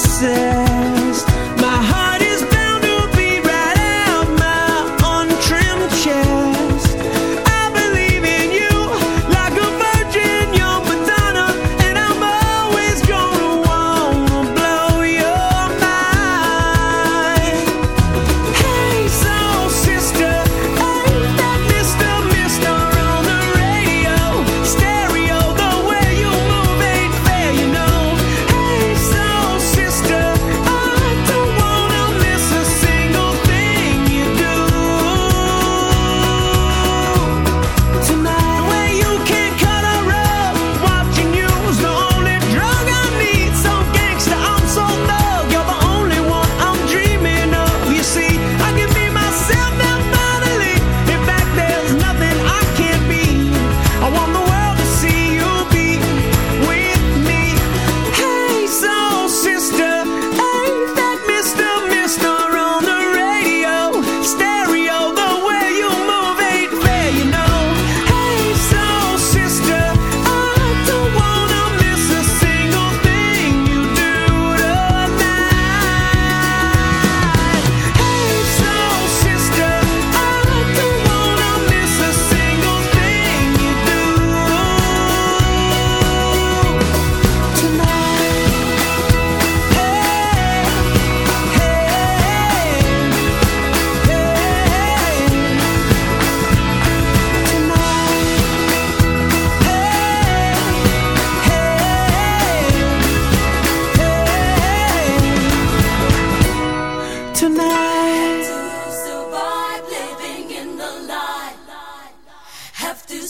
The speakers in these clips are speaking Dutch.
Say.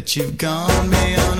That you've gone beyond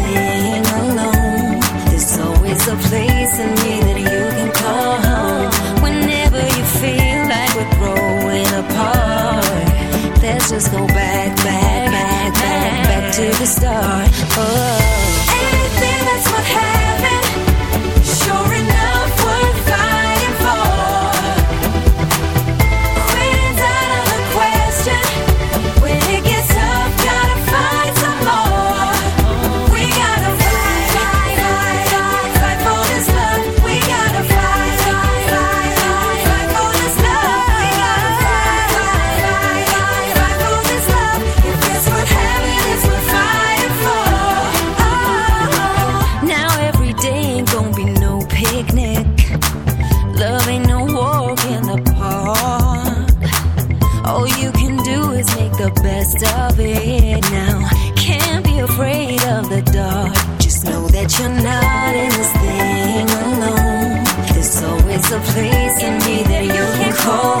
let's go back, back, back, back, back to the start. Oh. to me that you can call.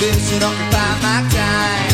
been sit occupy my time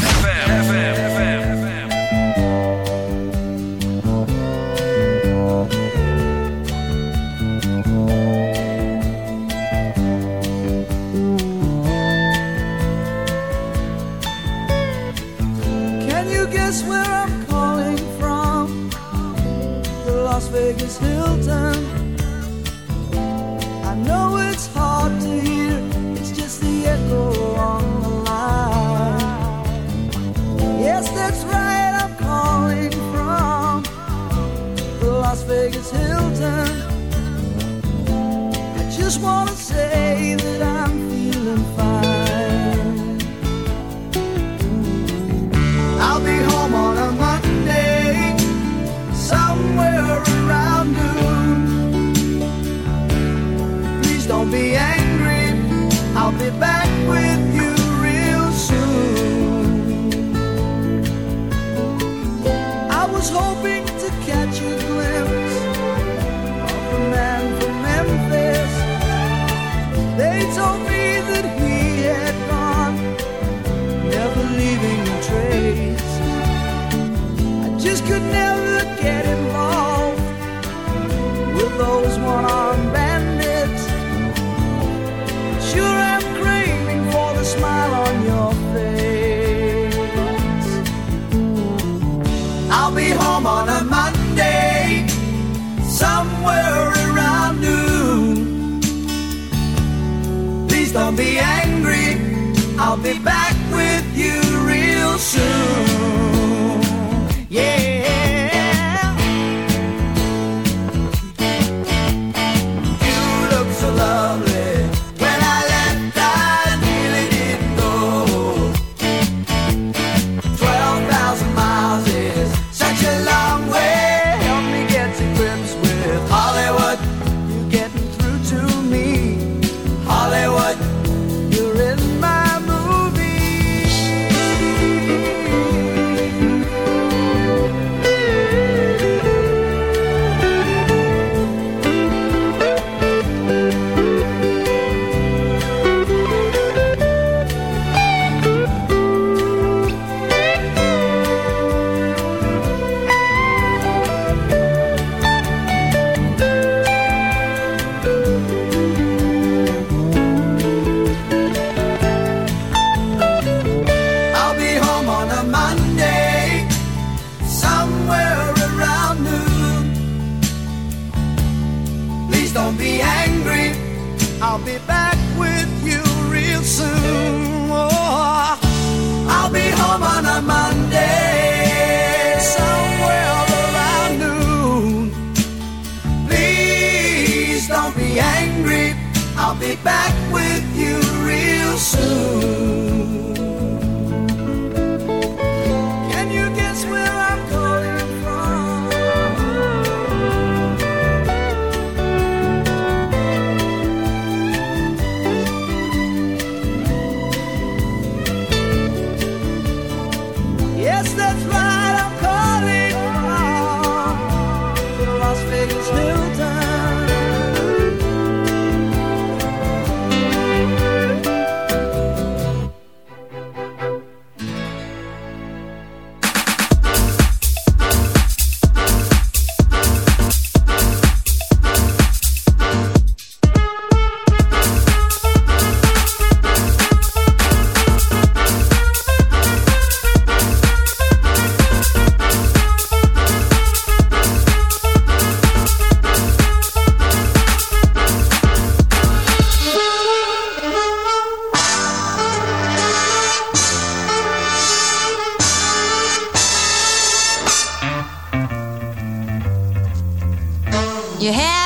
just wanna say that I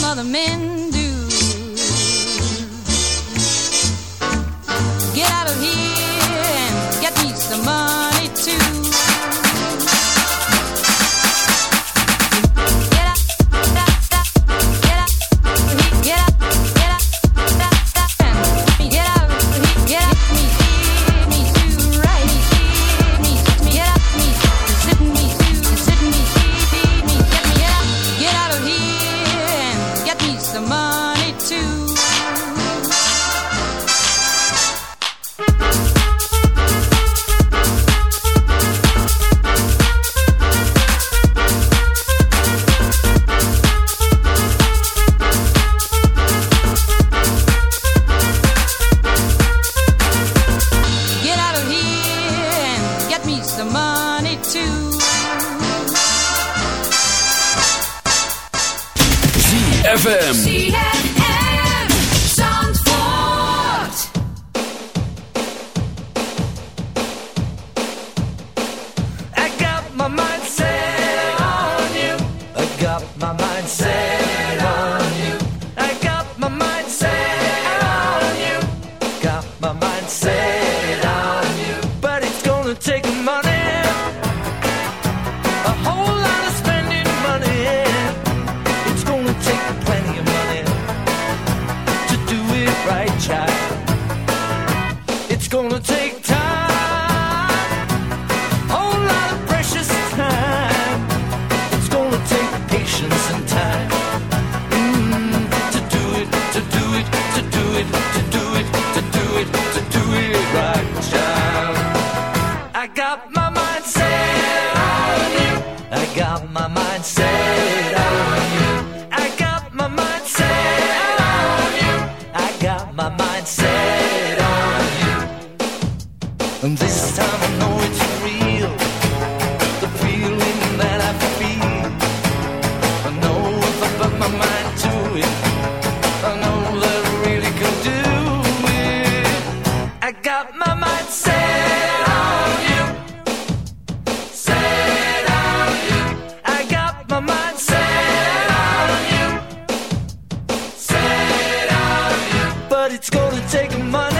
some other men. Gonna take money.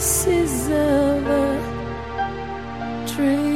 pieces of a dream.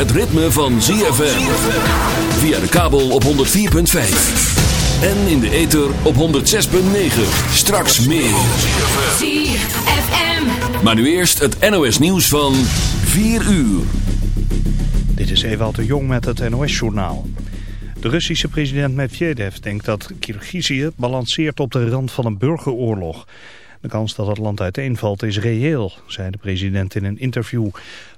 Het ritme van ZFM. Via de kabel op 104.5. En in de ether op 106.9. Straks meer. ZFM. Maar nu eerst het NOS nieuws van 4 uur. Dit is Ewout de Jong met het NOS-journaal. De Russische president Medvedev denkt dat Kirgizië balanceert op de rand van een burgeroorlog. De kans dat het land uiteenvalt is reëel, zei de president in een interview.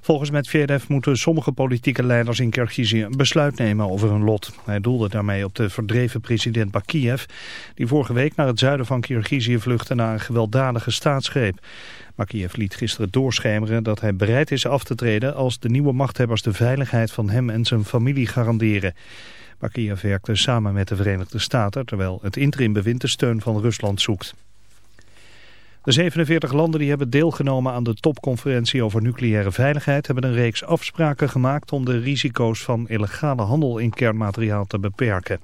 Volgens Medvedev moeten sommige politieke leiders in Kirgizië een besluit nemen over hun lot. Hij doelde daarmee op de verdreven president Bakiev, die vorige week naar het zuiden van Kirgizië vluchtte na een gewelddadige staatsgreep. Bakiev liet gisteren doorschemeren dat hij bereid is af te treden als de nieuwe machthebbers de veiligheid van hem en zijn familie garanderen. Bakiev werkte samen met de Verenigde Staten, terwijl het interimbewind de steun van Rusland zoekt. De 47 landen die hebben deelgenomen aan de topconferentie over nucleaire veiligheid hebben een reeks afspraken gemaakt om de risico's van illegale handel in kernmateriaal te beperken.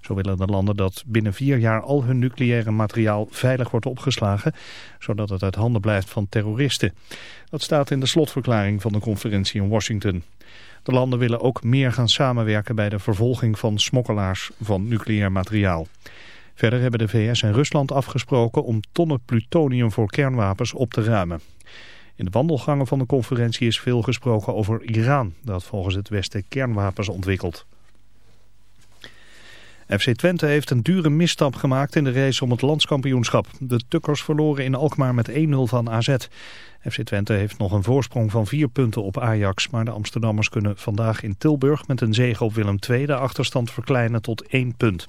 Zo willen de landen dat binnen vier jaar al hun nucleaire materiaal veilig wordt opgeslagen, zodat het uit handen blijft van terroristen. Dat staat in de slotverklaring van de conferentie in Washington. De landen willen ook meer gaan samenwerken bij de vervolging van smokkelaars van nucleair materiaal. Verder hebben de VS en Rusland afgesproken om tonnen plutonium voor kernwapens op te ruimen. In de wandelgangen van de conferentie is veel gesproken over Iran, dat volgens het Westen kernwapens ontwikkelt. FC Twente heeft een dure misstap gemaakt in de race om het landskampioenschap. De Tukkers verloren in Alkmaar met 1-0 van AZ. FC Twente heeft nog een voorsprong van vier punten op Ajax. Maar de Amsterdammers kunnen vandaag in Tilburg met een zege op Willem II de achterstand verkleinen tot één punt.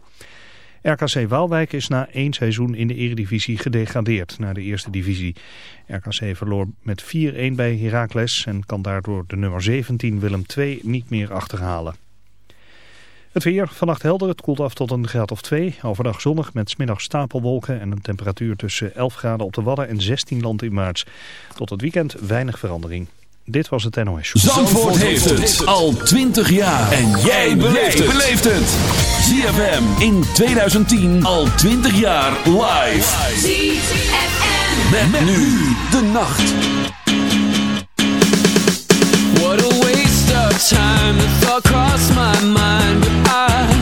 RKC Waalwijk is na één seizoen in de eredivisie gedegradeerd naar de eerste divisie. RKC verloor met 4-1 bij Heracles en kan daardoor de nummer 17 Willem II niet meer achterhalen. Het weer, vannacht helder, het koelt af tot een graad of 2. Overdag zonnig met smiddag stapelwolken en een temperatuur tussen 11 graden op de Wadden en 16 land in maart. Tot het weekend weinig verandering. Dit was het NOS Show. Zandvoort heeft het al 20 jaar. En jij beleeft het. ZFM in 2010 al 20 jaar live. ZFM. Met, nu de nacht. What a waste of time. The thought crossed my mind, but I